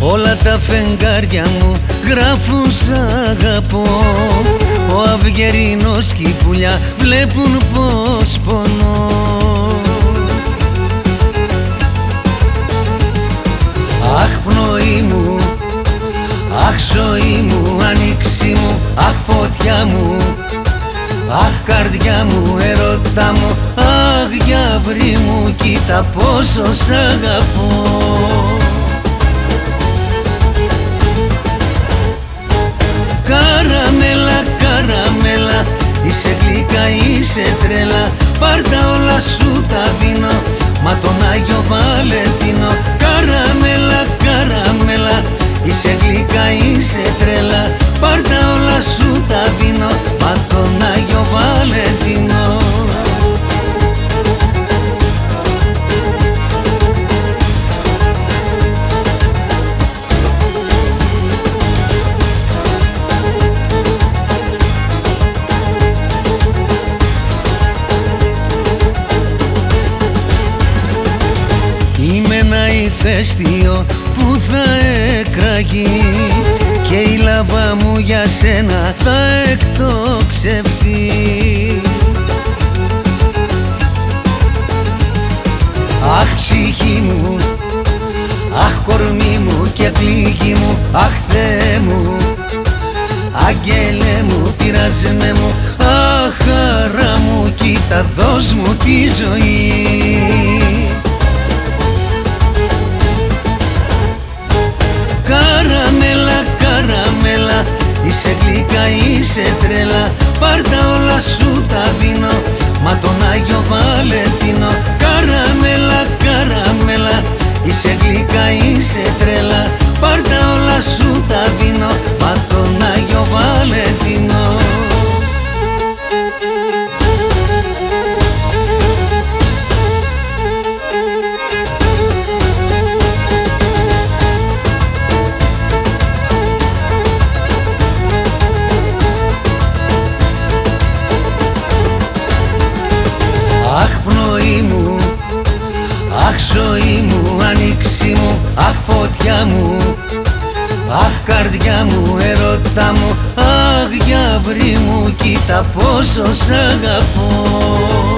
Όλα τα φεγγάρια μου γράφουν σ' αγαπώ Ο αυγερινός και η πουλιά βλέπουν πως πονώ. Αχ φωτιά μου Αχ καρδιά μου, ερώτα μου, αχ γιαύρη μου, κοίτα πόσο σ' αγαπώ. Καραμέλα, καραμέλα, είσαι γλυκά, είσαι τρέλα Πάρτα όλα σου τα δίνω, μα τον Άγιο Βαλεντίνο. Καραμέλα, καραμέλα, είσαι γλυκά, είσαι τρέλα Πάρτα όλα σου τα δίνω, ηφαίστειο που θα εκραγεί Και η λαβά μου για σένα θα εκτοξευθεί Αχ ψυχή μου, αχ κορμί μου και πληγή μου Αχ Θεέ μου, αγγέλε μου, πειράζε μου Αχ χαρά μου, κοίτα δώσ' μου τη ζωή Είσαι γλυκά, είσαι τρέλα Πάρτα όλα σου τα δίνω. Μα τον Άγιο Βαλεντίνο αχ φωτιά μου Αχ καρδιά μου, ερώτα μου, αχ γιαύρη μου, κοίτα πόσο σ' αγαπώ.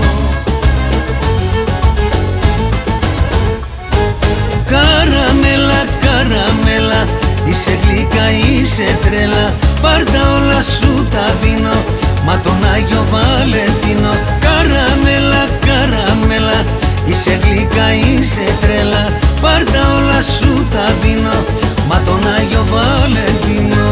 Καραμέλα, καραμέλα, είσαι γλυκά, είσαι τρέλα Πάρτα όλα σου τα δίνω, μα τον Άγιο Βαλεντίνο. Καραμέλα, καραμέλα, είσαι γλυκά, είσαι τρέλα Παρτα όλα σου τα δίνω. Μα τον Άγιο Βαλεντίνο